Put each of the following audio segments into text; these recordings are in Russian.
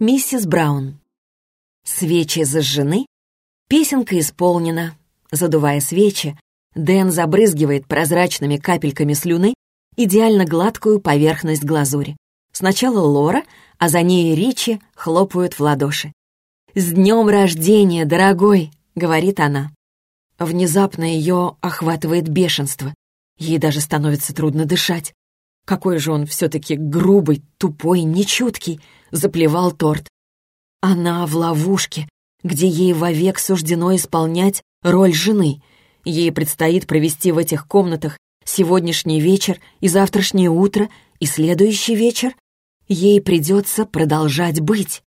Миссис Браун. Свечи зажжены, песенка исполнена. Задувая свечи, Дэн забрызгивает прозрачными капельками слюны идеально гладкую поверхность глазури. Сначала Лора, а за ней Ричи хлопают в ладоши. «С днем рождения, дорогой!» — говорит она. Внезапно ее охватывает бешенство. Ей даже становится трудно дышать. Какой же он все-таки грубый, тупой, нечуткий, заплевал торт. Она в ловушке, где ей вовек суждено исполнять роль жены. Ей предстоит провести в этих комнатах сегодняшний вечер и завтрашнее утро и следующий вечер. Ей придется продолжать быть.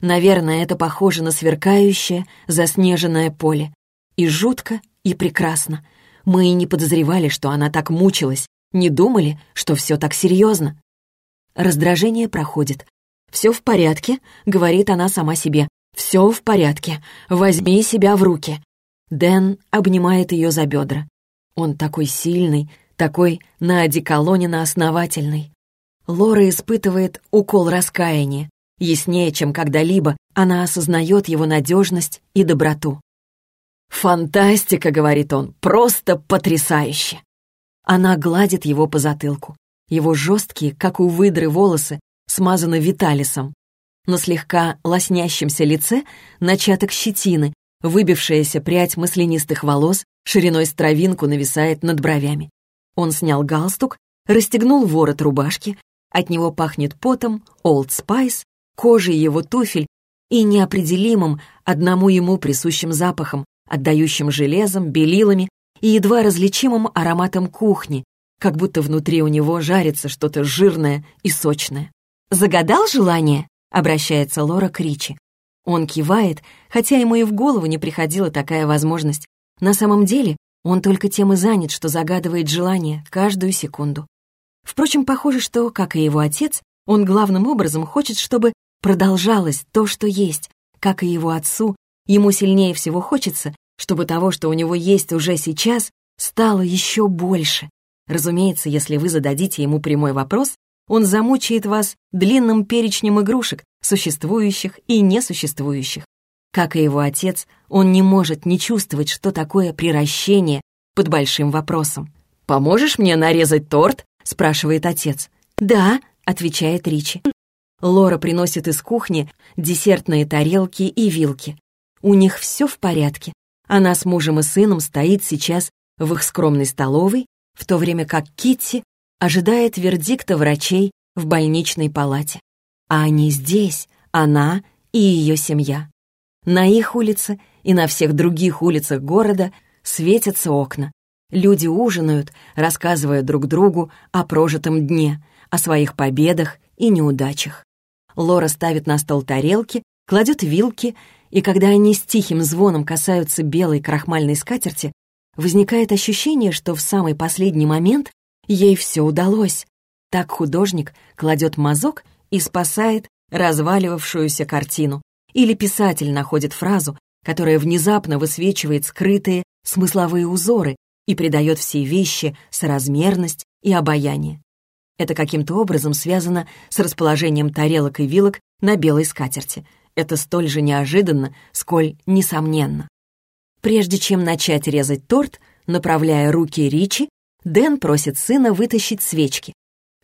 Наверное, это похоже на сверкающее, заснеженное поле. И жутко, и прекрасно. Мы и не подозревали, что она так мучилась, не думали, что все так серьезно. Раздражение проходит. «Все в порядке», — говорит она сама себе. «Все в порядке. Возьми себя в руки». Дэн обнимает ее за бедра. Он такой сильный, такой на одеколоне основательный. Лора испытывает укол раскаяния. Яснее, чем когда-либо, она осознает его надежность и доброту. «Фантастика», — говорит он, — «просто потрясающе». Она гладит его по затылку. Его жесткие, как у выдры, волосы смазаны виталисом. На слегка лоснящемся лице начаток щетины, выбившаяся прядь маслянистых волос шириной с травинку нависает над бровями. Он снял галстук, расстегнул ворот рубашки, от него пахнет потом, Old Spice, кожей его туфель и неопределимым, одному ему присущим запахом, отдающим железом, белилами и едва различимым ароматом кухни, как будто внутри у него жарится что-то жирное и сочное. «Загадал желание?» — обращается Лора к Ричи. Он кивает, хотя ему и в голову не приходила такая возможность. На самом деле он только тем и занят, что загадывает желание каждую секунду. Впрочем, похоже, что, как и его отец, он главным образом хочет, чтобы продолжалось то, что есть. Как и его отцу, ему сильнее всего хочется, чтобы того, что у него есть уже сейчас, стало еще больше. Разумеется, если вы зададите ему прямой вопрос, он замучает вас длинным перечнем игрушек, существующих и несуществующих. Как и его отец, он не может не чувствовать, что такое приращение под большим вопросом. «Поможешь мне нарезать торт?» — спрашивает отец. «Да», — отвечает Ричи. Лора приносит из кухни десертные тарелки и вилки. У них все в порядке. Она с мужем и сыном стоит сейчас в их скромной столовой, в то время как Китти ожидает вердикта врачей в больничной палате. А они здесь, она и ее семья. На их улице и на всех других улицах города светятся окна. Люди ужинают, рассказывая друг другу о прожитом дне, о своих победах и неудачах. Лора ставит на стол тарелки, кладет вилки, и когда они с тихим звоном касаются белой крахмальной скатерти, возникает ощущение, что в самый последний момент Ей все удалось. Так художник кладет мазок и спасает разваливавшуюся картину. Или писатель находит фразу, которая внезапно высвечивает скрытые смысловые узоры и придает всей вещи соразмерность и обаяние. Это каким-то образом связано с расположением тарелок и вилок на белой скатерти. Это столь же неожиданно, сколь несомненно. Прежде чем начать резать торт, направляя руки Ричи Дэн просит сына вытащить свечки.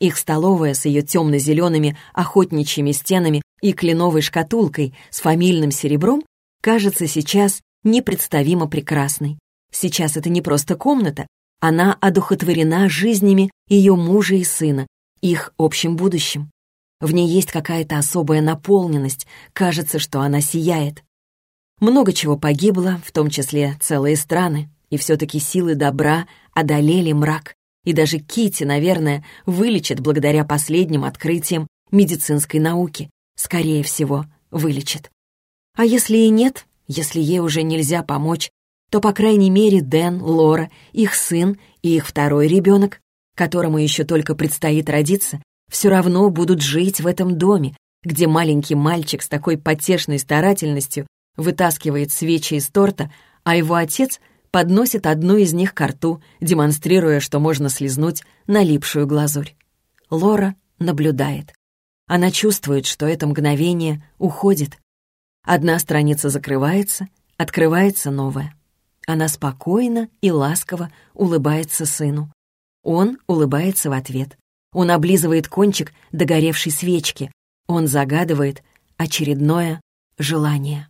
Их столовая с ее темно-зелеными охотничьими стенами и кленовой шкатулкой с фамильным серебром кажется сейчас непредставимо прекрасной. Сейчас это не просто комната, она одухотворена жизнями ее мужа и сына, их общим будущим. В ней есть какая-то особая наполненность, кажется, что она сияет. Много чего погибло, в том числе целые страны, и все-таки силы добра одолели мрак. И даже Кити, наверное, вылечит благодаря последним открытиям медицинской науки. Скорее всего, вылечит. А если и нет, если ей уже нельзя помочь, то, по крайней мере, Дэн, Лора, их сын и их второй ребенок, которому еще только предстоит родиться, все равно будут жить в этом доме, где маленький мальчик с такой потешной старательностью вытаскивает свечи из торта, а его отец подносит одну из них к рту, демонстрируя, что можно слезнуть налипшую глазурь. Лора наблюдает. Она чувствует, что это мгновение уходит. Одна страница закрывается, открывается новая. Она спокойно и ласково улыбается сыну. Он улыбается в ответ. Он облизывает кончик догоревшей свечки. Он загадывает очередное желание.